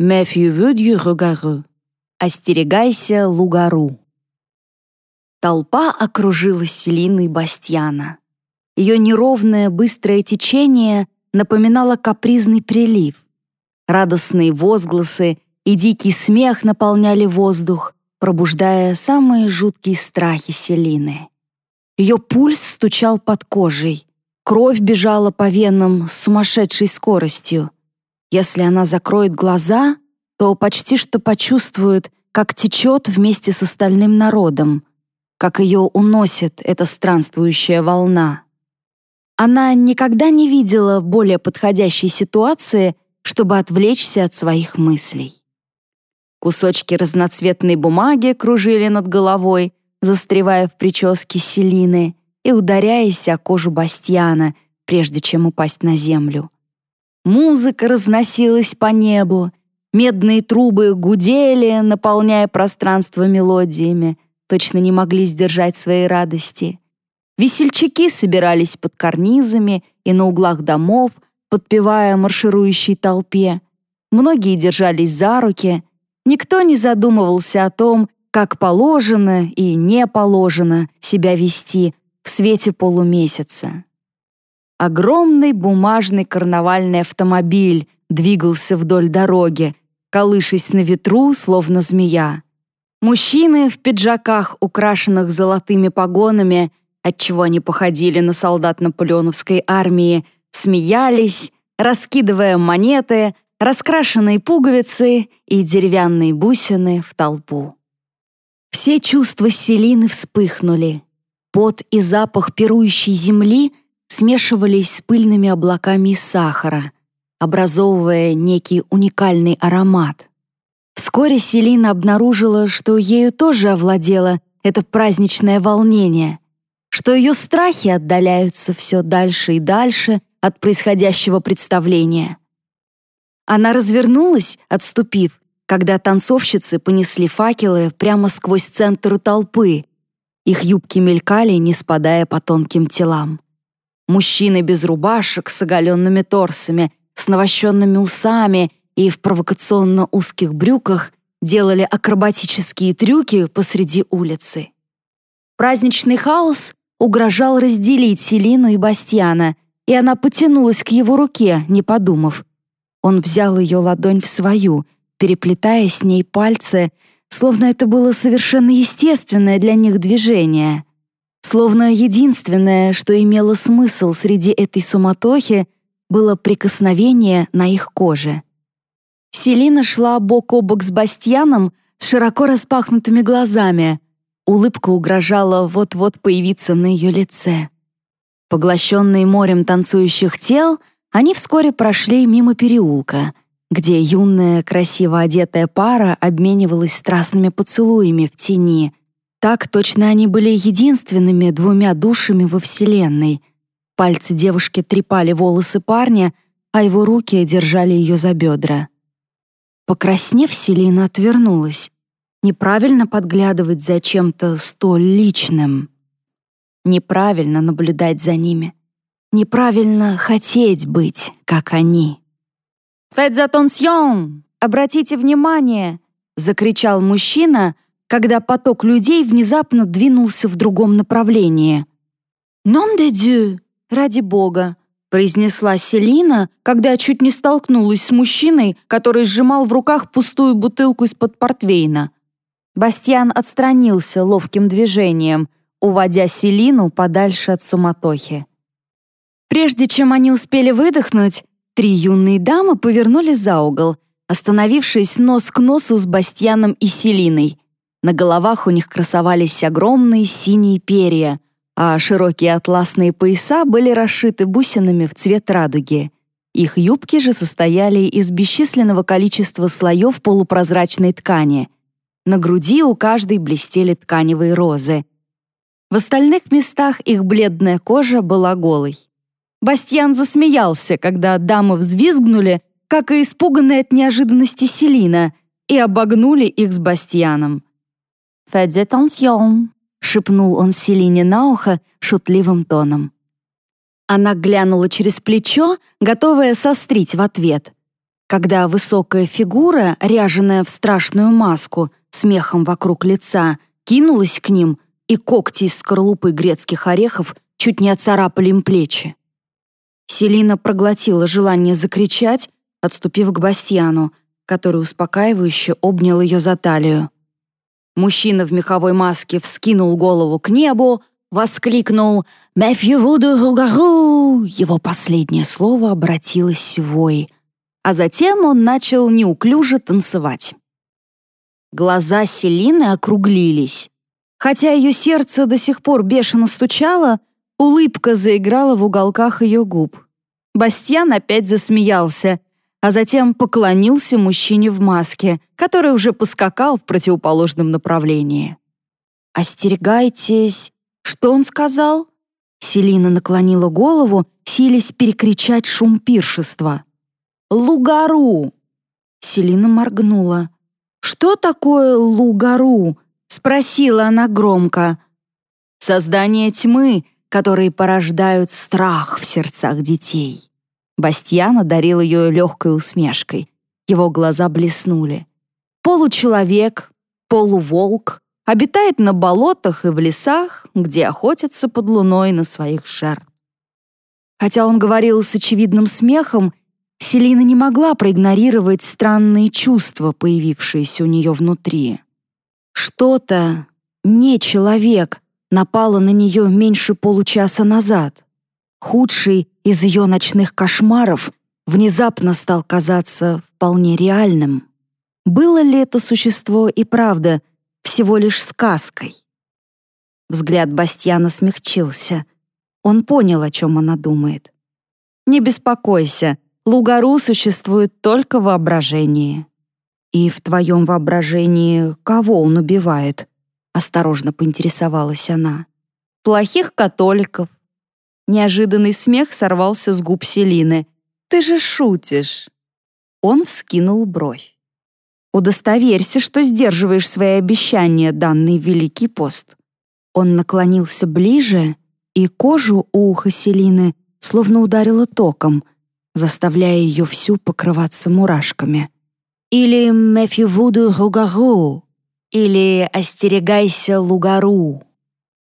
«Méfiez-vous du regard». «Остерегайся лугару». Толпа окружила Селину и Бастьяна. Ее неровное быстрое течение напоминало капризный прилив. Радостные возгласы и дикий смех наполняли воздух, пробуждая самые жуткие страхи Селины. Ее пульс стучал под кожей, кровь бежала по венам с сумасшедшей скоростью. Если она закроет глаза, то почти что почувствует, как течет вместе с остальным народом, как ее уносит эта странствующая волна. Она никогда не видела более подходящей ситуации, чтобы отвлечься от своих мыслей. Кусочки разноцветной бумаги кружили над головой, застревая в прическе Селины и ударяясь о кожу Бастьяна, прежде чем упасть на землю. Музыка разносилась по небу, Медные трубы гудели, наполняя пространство мелодиями, точно не могли сдержать своей радости. Весельчаки собирались под карнизами и на углах домов, подпевая марширующей толпе. Многие держались за руки. Никто не задумывался о том, как положено и не положено себя вести в свете полумесяца. Огромный бумажный карнавальный автомобиль двигался вдоль дороги, колышась на ветру, словно змея. Мужчины в пиджаках, украшенных золотыми погонами, отчего они походили на солдат наполеоновской армии, смеялись, раскидывая монеты, раскрашенные пуговицы и деревянные бусины в толпу. Все чувства Селины вспыхнули. Пот и запах пирующей земли смешивались с пыльными облаками сахара — образовывая некий уникальный аромат. Вскоре Селина обнаружила, что ею тоже овладело это праздничное волнение, что ее страхи отдаляются все дальше и дальше от происходящего представления. Она развернулась, отступив, когда танцовщицы понесли факелы прямо сквозь центр толпы. Их юбки мелькали, не спадая по тонким телам. Мужчины без рубашек с оголенными торсами с навощенными усами и в провокационно узких брюках делали акробатические трюки посреди улицы. Праздничный хаос угрожал разделить Селину и Бастьяна, и она потянулась к его руке, не подумав. Он взял ее ладонь в свою, переплетая с ней пальцы, словно это было совершенно естественное для них движение. Словно единственное, что имело смысл среди этой суматохи — было прикосновение на их коже. Селина шла бок о бок с Бастьяном с широко распахнутыми глазами. Улыбка угрожала вот-вот появиться на ее лице. Поглощенные морем танцующих тел, они вскоре прошли мимо переулка, где юная, красиво одетая пара обменивалась страстными поцелуями в тени. Так точно они были единственными двумя душами во Вселенной, Пальцы девушки трепали волосы парня, а его руки держали ее за бедра. Покраснев, Селина отвернулась. Неправильно подглядывать за чем-то столь личным. Неправильно наблюдать за ними. Неправильно хотеть быть, как они. «Faites attention! Обратите внимание!» — закричал мужчина, когда поток людей внезапно двинулся в другом направлении. «Nom de Dieu!» «Ради бога», — произнесла Селина, когда чуть не столкнулась с мужчиной, который сжимал в руках пустую бутылку из-под портвейна. Бастьян отстранился ловким движением, уводя Селину подальше от суматохи. Прежде чем они успели выдохнуть, три юные дамы повернули за угол, остановившись нос к носу с Бастьяном и Селиной. На головах у них красовались огромные синие перья — а широкие атласные пояса были расшиты бусинами в цвет радуги. Их юбки же состояли из бесчисленного количества слоев полупрозрачной ткани. На груди у каждой блестели тканевые розы. В остальных местах их бледная кожа была голой. Бастьян засмеялся, когда дамы взвизгнули, как и испуганные от неожиданности Селина, и обогнули их с Бастьяном. «Faites attention», — шепнул он Селине на ухо шутливым тоном. Она глянула через плечо, готовая сострить в ответ. когда высокая фигура, ряженая в страшную маску, смехом вокруг лица, кинулась к ним, и когти из скорлупы грецких орехов чуть не отцарапали им плечи. Селина проглотила желание закричать, отступив к Бастьяну, который успокаивающе обнял ее за талию. Мужчина в меховой маске вскинул голову к небу, воскликнул «Мэфью Вуду Ругару!» Его последнее слово обратилось в вой, а затем он начал неуклюже танцевать. Глаза Селины округлились. Хотя ее сердце до сих пор бешено стучало, улыбка заиграла в уголках ее губ. Бастьян опять засмеялся, а затем поклонился мужчине в маске, который уже поскакал в противоположном направлении. «Остерегайтесь!» Что он сказал? Селина наклонила голову, силясь перекричать шум пиршества. «Лугару!» Селина моргнула. «Что такое лугару?» — спросила она громко. «Создание тьмы, которые порождают страх в сердцах детей». Бастьян одарил ее легкой усмешкой. Его глаза блеснули. Получеловек, полуволк, обитает на болотах и в лесах, где охотятся под луной на своих жертв. Хотя он говорил с очевидным смехом, Селина не могла проигнорировать странные чувства, появившиеся у нее внутри. Что-то, не человек, напало на нее меньше получаса назад. Худший из ее ночных кошмаров внезапно стал казаться вполне реальным. Было ли это существо и правда всего лишь сказкой? Взгляд Бастьяна смягчился. Он понял, о чем она думает. «Не беспокойся, Лугару существует только в воображении». «И в твоем воображении кого он убивает?» — осторожно поинтересовалась она. «Плохих католиков, Неожиданный смех сорвался с губ Селины. «Ты же шутишь!» Он вскинул бровь. «Удостоверься, что сдерживаешь свои обещания, данный Великий пост». Он наклонился ближе, и кожу у уха Селины словно ударило током, заставляя ее всю покрываться мурашками. Или «Мэфью Вуду Ругару», или «Остерегайся Лугару».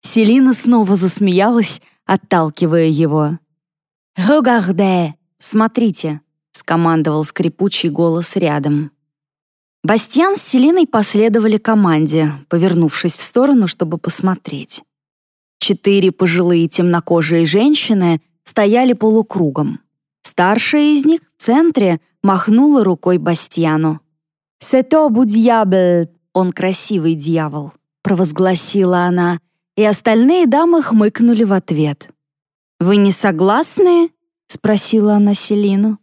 Селина снова засмеялась, отталкивая его. «Регарде! Смотрите!» — скомандовал скрипучий голос рядом. Бастьян с Селиной последовали команде, повернувшись в сторону, чтобы посмотреть. Четыре пожилые темнокожие женщины стояли полукругом. Старшая из них в центре махнула рукой Бастьяну. «Сето будьябл!» «Он красивый дьявол», — провозгласила она, и остальные дамы хмыкнули в ответ. «Вы не согласны?» — спросила она Селину.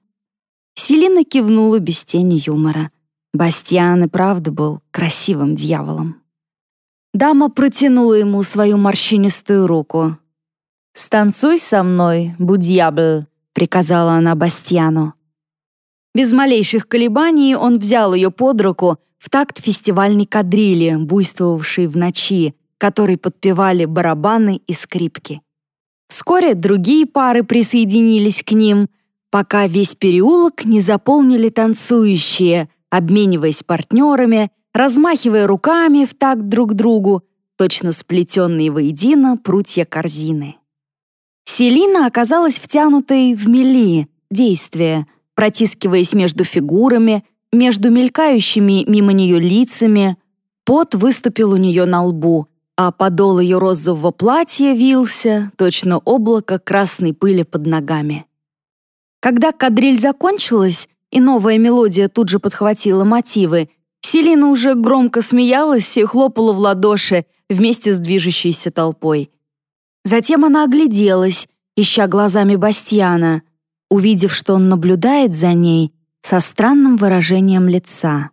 Селина кивнула без тени юмора. Бастьян и правда был красивым дьяволом. Дама протянула ему свою морщинистую руку. «Станцуй со мной, будьябл», — приказала она Бастьяну. Без малейших колебаний он взял ее под руку в такт фестивальной кадрили, буйствовавшей в ночи, которой подпевали барабаны и скрипки. Вскоре другие пары присоединились к ним, пока весь переулок не заполнили танцующие, обмениваясь партнерами, размахивая руками в такт друг другу, точно сплетенные воедино прутья корзины. Селина оказалась втянутой в мели, действие, протискиваясь между фигурами, между мелькающими мимо нее лицами. Пот выступил у нее на лбу, а подол ее розового платья вился, точно облако красной пыли под ногами. Когда кадриль закончилась, и новая мелодия тут же подхватила мотивы, Селина уже громко смеялась и хлопала в ладоши вместе с движущейся толпой. Затем она огляделась, ища глазами Бастьяна, увидев, что он наблюдает за ней со странным выражением лица.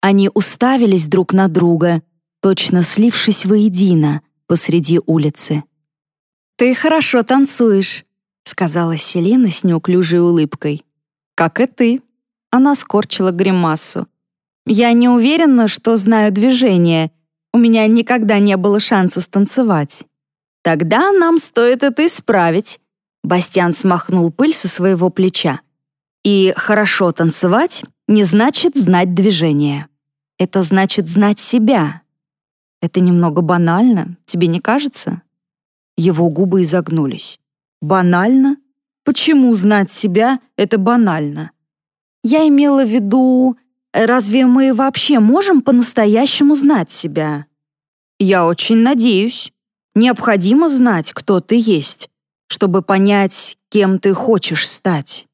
Они уставились друг на друга — точно слившись воедино посреди улицы. «Ты хорошо танцуешь», — сказала Селена с неуклюжей улыбкой. «Как и ты». Она скорчила гримасу. «Я не уверена, что знаю движение. У меня никогда не было шанса станцевать». «Тогда нам стоит это исправить», — Бастиан смахнул пыль со своего плеча. И хорошо танцевать не значит знать движение. Это значит знать себя. Это немного банально, тебе не кажется? Его губы изогнулись. Банально? Почему знать себя — это банально? Я имела в виду, разве мы вообще можем по-настоящему знать себя? Я очень надеюсь. Необходимо знать, кто ты есть, чтобы понять, кем ты хочешь стать.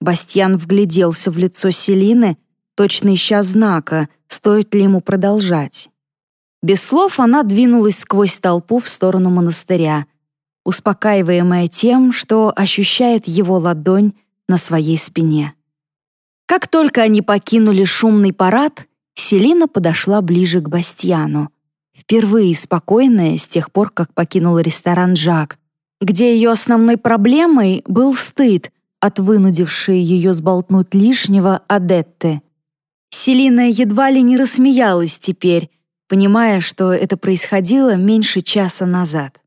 Бастьян вгляделся в лицо Селины, точно ища знака, стоит ли ему продолжать. Без слов она двинулась сквозь толпу в сторону монастыря, успокаиваемая тем, что ощущает его ладонь на своей спине. Как только они покинули шумный парад, Селина подошла ближе к Бастьяну, впервые спокойная с тех пор, как покинула ресторан «Жак», где ее основной проблемой был стыд, от вынудившей ее сболтнуть лишнего Адетты. Селина едва ли не рассмеялась теперь, понимая, что это происходило меньше часа назад.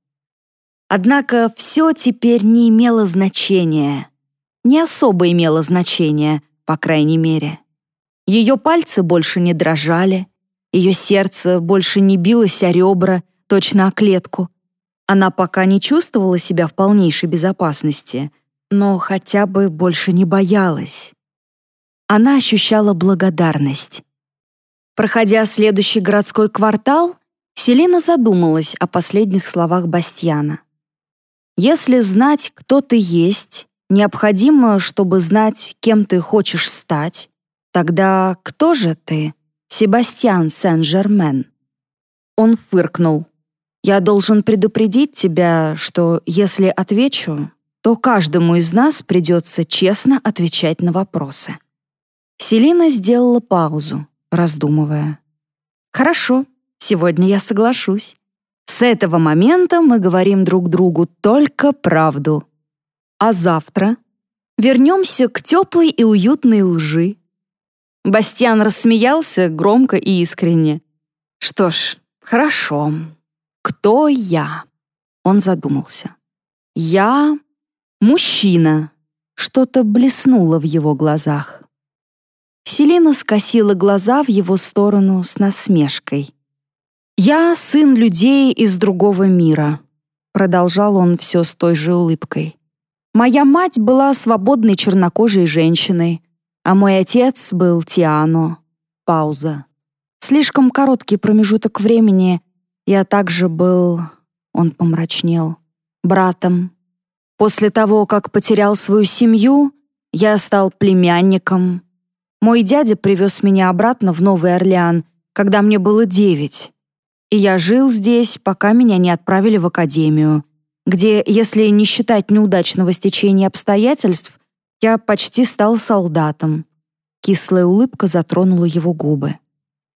Однако все теперь не имело значения. Не особо имело значения, по крайней мере. Ее пальцы больше не дрожали, ее сердце больше не билось о ребра, точно о клетку. Она пока не чувствовала себя в полнейшей безопасности — но хотя бы больше не боялась. Она ощущала благодарность. Проходя следующий городской квартал, Селина задумалась о последних словах Бастьяна. «Если знать, кто ты есть, необходимо, чтобы знать, кем ты хочешь стать, тогда кто же ты, Себастьян Сен-Жермен?» Он фыркнул. «Я должен предупредить тебя, что если отвечу, то каждому из нас придется честно отвечать на вопросы. Селина сделала паузу, раздумывая. «Хорошо, сегодня я соглашусь. С этого момента мы говорим друг другу только правду. А завтра вернемся к теплой и уютной лжи». Бастиан рассмеялся громко и искренне. «Что ж, хорошо. Кто я?» Он задумался. «Я Мужчина. Что-то блеснуло в его глазах. Селина скосила глаза в его сторону с насмешкой. «Я сын людей из другого мира», — продолжал он все с той же улыбкой. «Моя мать была свободной чернокожей женщиной, а мой отец был Тиано». Пауза. Слишком короткий промежуток времени. Я также был... Он помрачнел. Братом, После того, как потерял свою семью, я стал племянником. Мой дядя привез меня обратно в Новый Орлеан, когда мне было девять. И я жил здесь, пока меня не отправили в академию, где, если не считать неудачного стечения обстоятельств, я почти стал солдатом. Кислая улыбка затронула его губы.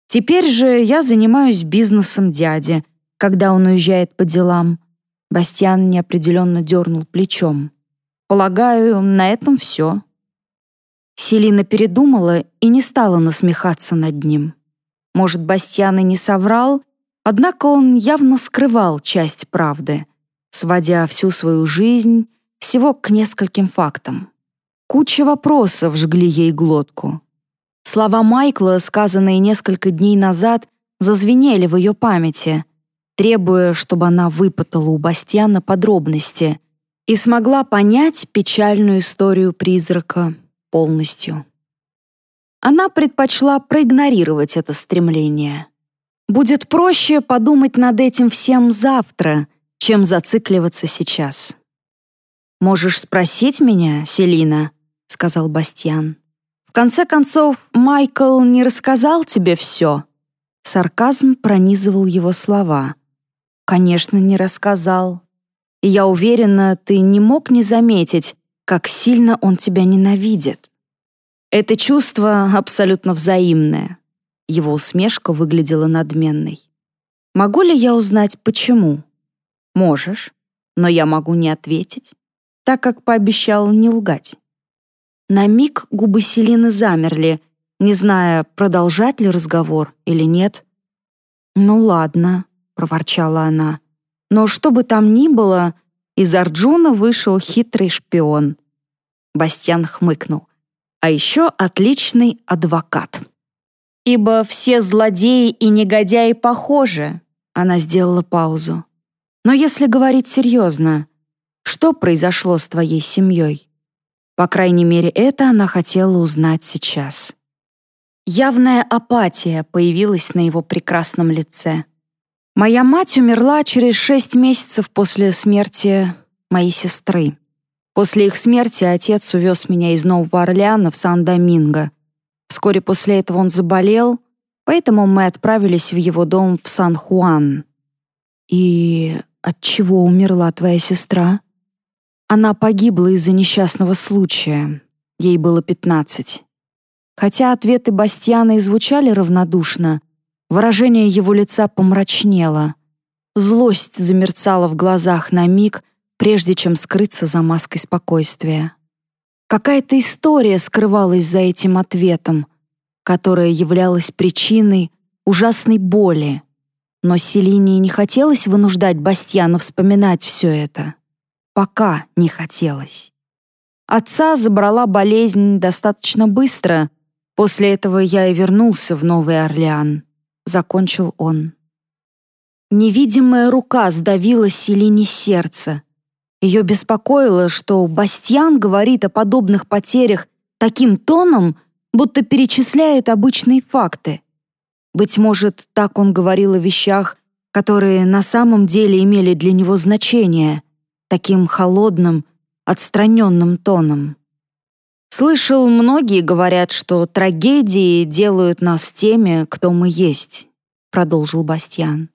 Теперь же я занимаюсь бизнесом дяди, когда он уезжает по делам. Бастиан неопределенно дернул плечом. «Полагаю, на этом все». Селина передумала и не стала насмехаться над ним. Может, Бастиан и не соврал, однако он явно скрывал часть правды, сводя всю свою жизнь всего к нескольким фактам. Куча вопросов жгли ей глотку. Слова Майкла, сказанные несколько дней назад, зазвенели в ее памяти — требуя, чтобы она выпытала у Бастиана подробности и смогла понять печальную историю призрака полностью. Она предпочла проигнорировать это стремление. Будет проще подумать над этим всем завтра, чем зацикливаться сейчас. «Можешь спросить меня, Селина?» — сказал Бастиан. «В конце концов, Майкл не рассказал тебе все?» Сарказм пронизывал его слова — Конечно, не рассказал. Я уверена, ты не мог не заметить, как сильно он тебя ненавидит. Это чувство абсолютно взаимное. Его усмешка выглядела надменной. Могу ли я узнать, почему? Можешь, но я могу не ответить, так как пообещал не лгать. На миг губы Селины замерли, не зная, продолжать ли разговор или нет. «Ну ладно», — проворчала она. «Но что бы там ни было, из Арджуна вышел хитрый шпион». Бастьян хмыкнул. а еще отличный адвокат. Ибо все злодеи и негодяи похожи, она сделала паузу. Но если говорить серьезно, что произошло с твоей семьей? По крайней мере, это она хотела узнать сейчас. Явная апатия появилась на его прекрасном лице. Моя мать умерла через шесть месяцев после смерти моей сестры. После их смерти отец увез меня из Нового Орлеана в Сан-Доминго. Вскоре после этого он заболел, поэтому мы отправились в его дом в Сан-Хуан. И от чего умерла твоя сестра? Она погибла из-за несчастного случая. Ей было пятнадцать. Хотя ответы Бастиана и звучали равнодушно, выражение его лица помрачнело. Злость замерцала в глазах на миг, прежде чем скрыться за маской спокойствия. Какая-то история скрывалась за этим ответом, которая являлась причиной ужасной боли. Но Селине не хотелось вынуждать Бастьяна вспоминать все это. Пока не хотелось. Отца забрала болезнь достаточно быстро. После этого я и вернулся в Новый Орлеан. Закончил он. Невидимая рука сдавила Селине сердце. Ее беспокоило, что Бастьян говорит о подобных потерях таким тоном, будто перечисляет обычные факты. Быть может, так он говорил о вещах, которые на самом деле имели для него значение — таким холодным, отстраненным тоном. Слышал, многие говорят, что трагедии делают нас теми, кто мы есть, продолжил Бастьян.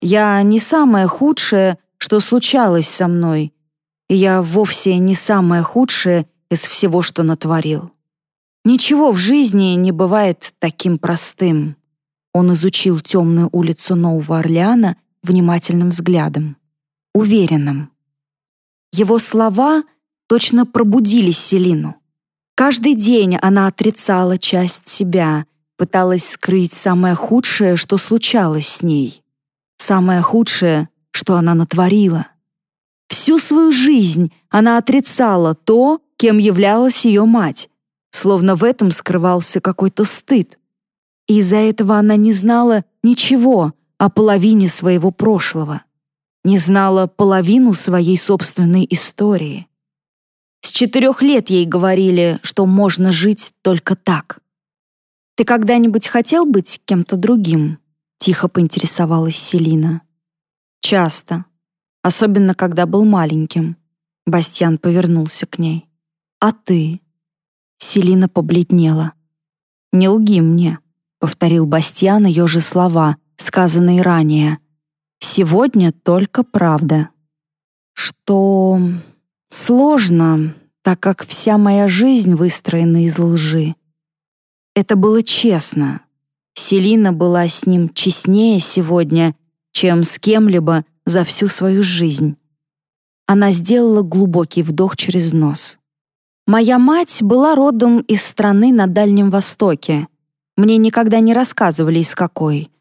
Я не самое худшее, что случалось со мной, я вовсе не самое худшее из всего, что натворил. Ничего в жизни не бывает таким простым. Он изучил темную улицу Нового Орлеана внимательным взглядом, уверенным. Его слова точно пробудили Селину. Каждый день она отрицала часть себя, пыталась скрыть самое худшее, что случалось с ней. Самое худшее, что она натворила. Всю свою жизнь она отрицала то, кем являлась ее мать, словно в этом скрывался какой-то стыд. И из-за этого она не знала ничего о половине своего прошлого не знала половину своей собственной истории. С четырех лет ей говорили, что можно жить только так. «Ты когда-нибудь хотел быть кем-то другим?» — тихо поинтересовалась Селина. «Часто. Особенно, когда был маленьким». Бастьян повернулся к ней. «А ты?» Селина побледнела. «Не лги мне», — повторил Бастьян ее же слова, сказанные ранее. Сегодня только правда. Что сложно, так как вся моя жизнь выстроена из лжи. Это было честно. Селина была с ним честнее сегодня, чем с кем-либо за всю свою жизнь. Она сделала глубокий вдох через нос. Моя мать была родом из страны на Дальнем Востоке. Мне никогда не рассказывали, из какой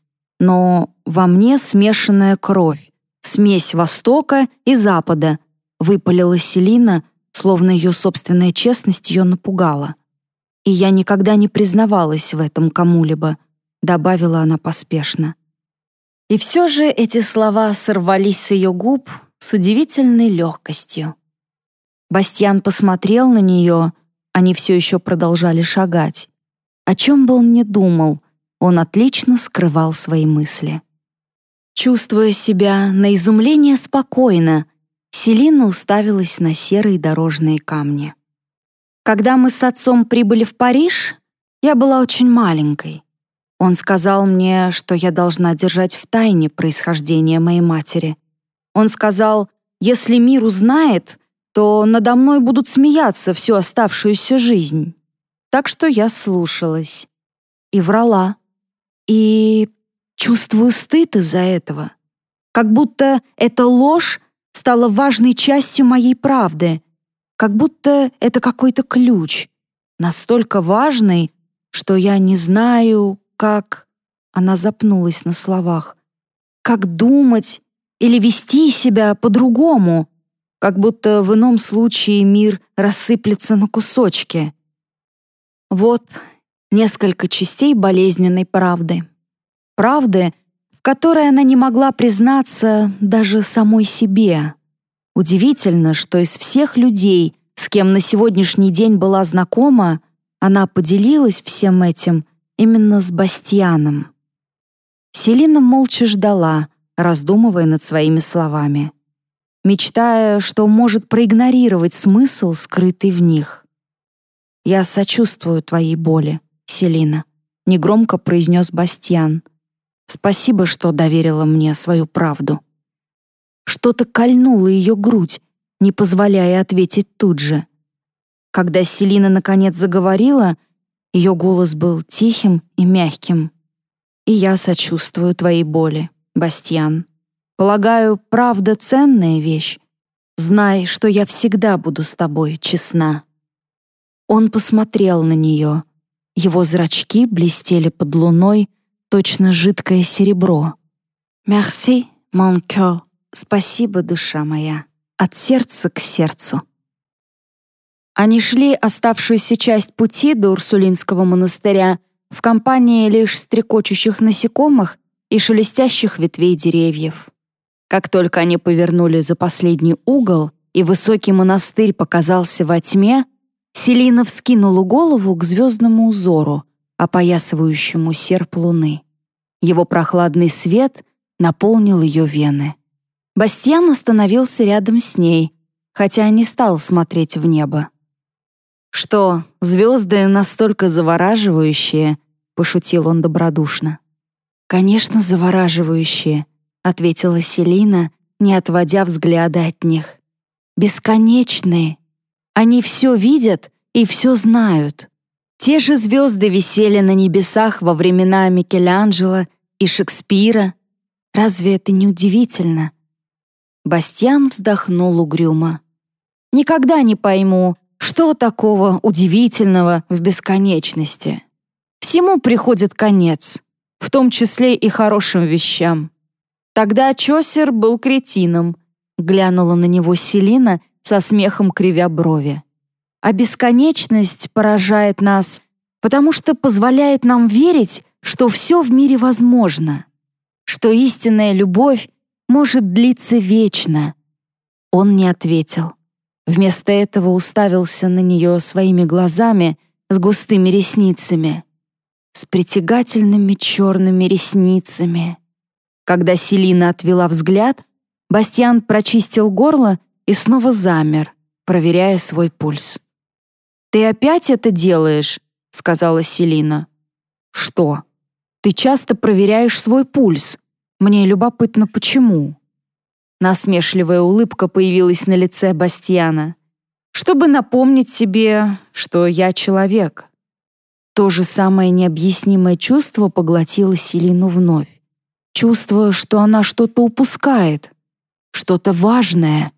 но во мне смешанная кровь, смесь Востока и Запада, выпалила Селина, словно ее собственная честность ее напугала. И я никогда не признавалась в этом кому-либо, добавила она поспешно. И все же эти слова сорвались с ее губ с удивительной легкостью. Бастьян посмотрел на нее, они все еще продолжали шагать. О чем бы он ни думал — он отлично скрывал свои мысли. Чувствуя себя на изумление спокойно, Селина уставилась на серые дорожные камни. Когда мы с отцом прибыли в Париж, я была очень маленькой. Он сказал мне, что я должна держать в тайне происхождение моей матери. Он сказал, если мир узнает, то надо мной будут смеяться всю оставшуюся жизнь. Так что я слушалась. И врала и чувствую стыд из-за этого. Как будто эта ложь стала важной частью моей правды, как будто это какой-то ключ, настолько важный, что я не знаю, как... Она запнулась на словах. Как думать или вести себя по-другому, как будто в ином случае мир рассыплется на кусочки. Вот несколько частей болезненной правды. Правды, в которой она не могла признаться даже самой себе. Удивительно, что из всех людей, с кем на сегодняшний день была знакома, она поделилась всем этим именно с Бастианом. Селина молча ждала, раздумывая над своими словами, мечтая, что может проигнорировать смысл, скрытый в них. «Я сочувствую твоей боли, Селина», — негромко произнес Бастиан. «Спасибо, что доверила мне свою правду». Что-то кольнуло ее грудь, не позволяя ответить тут же. Когда Селина наконец заговорила, ее голос был тихим и мягким. «И я сочувствую твоей боли, Бастьян. Полагаю, правда ценная вещь. Знай, что я всегда буду с тобой честна». Он посмотрел на нее. Его зрачки блестели под луной, точно жидкое серебро. «Merci, mon cœur», Спасибо, душа моя, от сердца к сердцу. Они шли оставшуюся часть пути до Урсулинского монастыря в компании лишь стрекочущих насекомых и шелестящих ветвей деревьев. Как только они повернули за последний угол, и высокий монастырь показался во тьме, Селина вскинула голову к звездному узору, опоясывающему серп луны. Его прохладный свет наполнил ее вены. Бастьян остановился рядом с ней, хотя не стал смотреть в небо. «Что, звезды настолько завораживающие?» — пошутил он добродушно. «Конечно, завораживающие», — ответила Селина, не отводя взгляда от них. «Бесконечные. Они все видят и все знают. Те же звезды висели на небесах во времена Микеланджело и Шекспира. Разве это не удивительно?» Бастьян вздохнул угрюмо. «Никогда не пойму, что такого удивительного в бесконечности. Всему приходит конец, в том числе и хорошим вещам. Тогда Чосер был кретином», — глянула на него Селина со смехом кривя брови. «А бесконечность поражает нас, потому что позволяет нам верить, что все в мире возможно, что истинная любовь может длиться вечно. Он не ответил. Вместо этого уставился на нее своими глазами с густыми ресницами, с притягательными черными ресницами. Когда Селина отвела взгляд, Бастиан прочистил горло и снова замер, проверяя свой пульс. «Ты опять это делаешь?» — сказала Селина. «Что? Ты часто проверяешь свой пульс», мне любопытно, почему. Насмешливая улыбка появилась на лице Бастьяна. Чтобы напомнить себе, что я человек. То же самое необъяснимое чувство поглотило Селину вновь. Чувство, что она что-то упускает, что-то важное.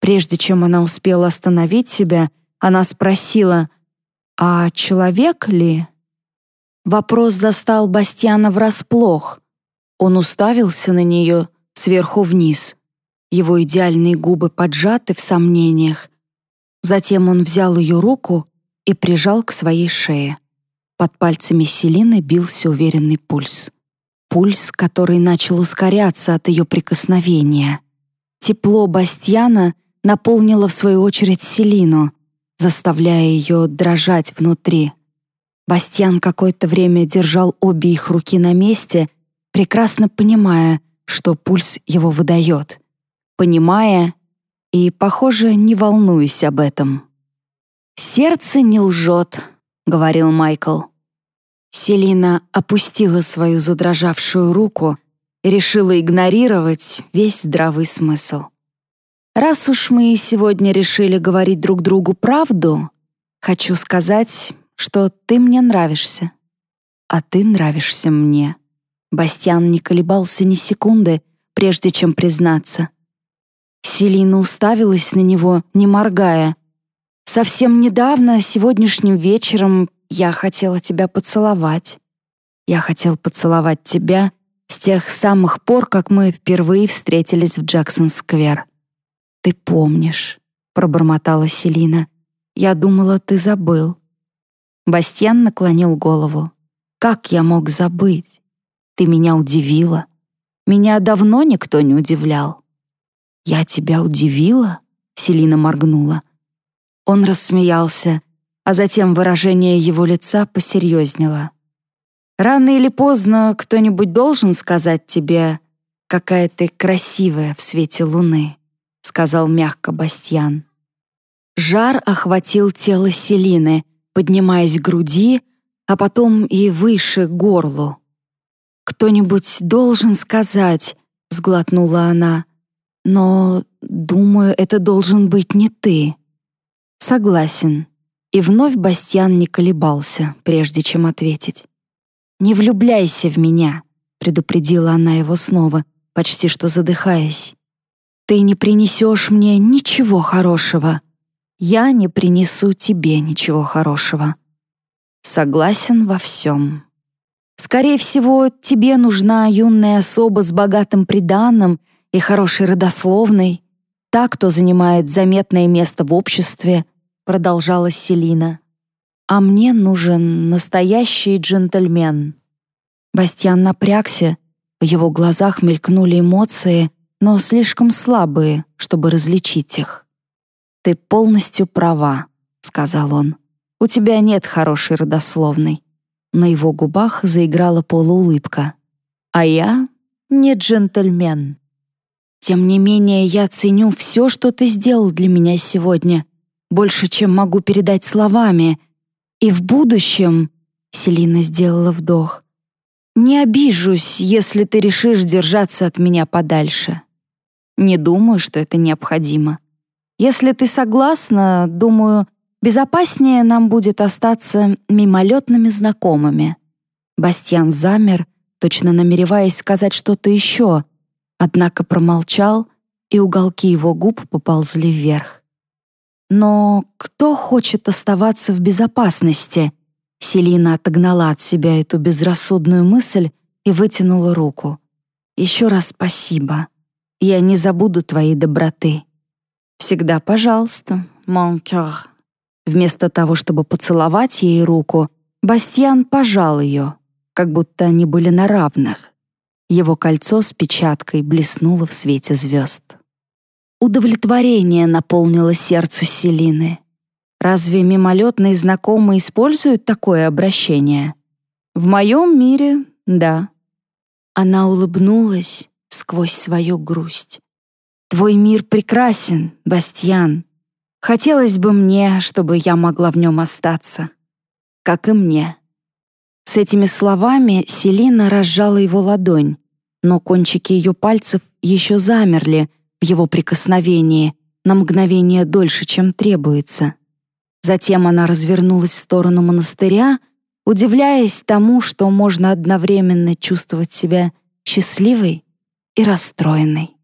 Прежде чем она успела остановить себя, она спросила, «А человек ли?» Вопрос застал Бастьяна врасплох — он уставился на нее сверху вниз. Его идеальные губы поджаты в сомнениях. Затем он взял ее руку и прижал к своей шее. Под пальцами Селины бился уверенный пульс. Пульс, который начал ускоряться от ее прикосновения. Тепло Бастьяна наполнило в свою очередь Селину, заставляя ее дрожать внутри. Бастьян какое-то время держал обе их руки на месте прекрасно понимая, что пульс его выдает, понимая и, похоже, не волнуясь об этом. «Сердце не лжет», — говорил Майкл. Селина опустила свою задрожавшую руку и решила игнорировать весь здравый смысл. «Раз уж мы сегодня решили говорить друг другу правду, хочу сказать, что ты мне нравишься, а ты нравишься мне». Бастиан не колебался ни секунды, прежде чем признаться. Селина уставилась на него, не моргая. «Совсем недавно, сегодняшним вечером, я хотела тебя поцеловать. Я хотел поцеловать тебя с тех самых пор, как мы впервые встретились в Джексон-сквер. Ты помнишь», — пробормотала Селина. «Я думала, ты забыл». Бастьян наклонил голову. «Как я мог забыть? Ты меня удивила. Меня давно никто не удивлял». «Я тебя удивила?» — Селина моргнула. Он рассмеялся, а затем выражение его лица посерьезнело. «Рано или поздно кто-нибудь должен сказать тебе, какая ты красивая в свете луны», — сказал мягко Бастьян. Жар охватил тело Селины, поднимаясь к груди, а потом и выше к горлу. «Кто-нибудь должен сказать», — сглотнула она, «но, думаю, это должен быть не ты». «Согласен». И вновь Бастьян не колебался, прежде чем ответить. «Не влюбляйся в меня», — предупредила она его снова, почти что задыхаясь. «Ты не принесешь мне ничего хорошего», я не принесу тебе ничего хорошего. Согласен во всем. Скорее всего, тебе нужна юная особа с богатым приданным и хорошей родословной, та, кто занимает заметное место в обществе, продолжала Селина. А мне нужен настоящий джентльмен. Бастиан напрягся, в его глазах мелькнули эмоции, но слишком слабые, чтобы различить их. «Ты полностью права», — сказал он. «У тебя нет хорошей родословной». На его губах заиграла полуулыбка. «А я не джентльмен. Тем не менее, я ценю все, что ты сделал для меня сегодня, больше, чем могу передать словами. И в будущем...» — Селина сделала вдох. «Не обижусь, если ты решишь держаться от меня подальше. Не думаю, что это необходимо. Если ты согласна, думаю, безопаснее нам будет остаться мимолетными знакомыми». Бастьян замер, точно намереваясь сказать что-то еще, однако промолчал, и уголки его губ поползли вверх. «Но кто хочет оставаться в безопасности?» Селина отогнала от себя эту безрассудную мысль и вытянула руку. «Еще раз спасибо. Я не забуду твоей доброты». «Всегда пожалуйста, mon cœur». Вместо того, чтобы поцеловать ей руку, Бастьян пожал ее, как будто они были на равных. Его кольцо с печаткой блеснуло в свете звезд. Удовлетворение наполнило сердце Селины. Разве мимолетные знакомые используют такое обращение? В моем мире — да. Она улыбнулась сквозь свою грусть. Твой мир прекрасен, Бастьян. Хотелось бы мне, чтобы я могла в нем остаться. Как и мне». С этими словами Селина разжала его ладонь, но кончики ее пальцев еще замерли в его прикосновении на мгновение дольше, чем требуется. Затем она развернулась в сторону монастыря, удивляясь тому, что можно одновременно чувствовать себя счастливой и расстроенной.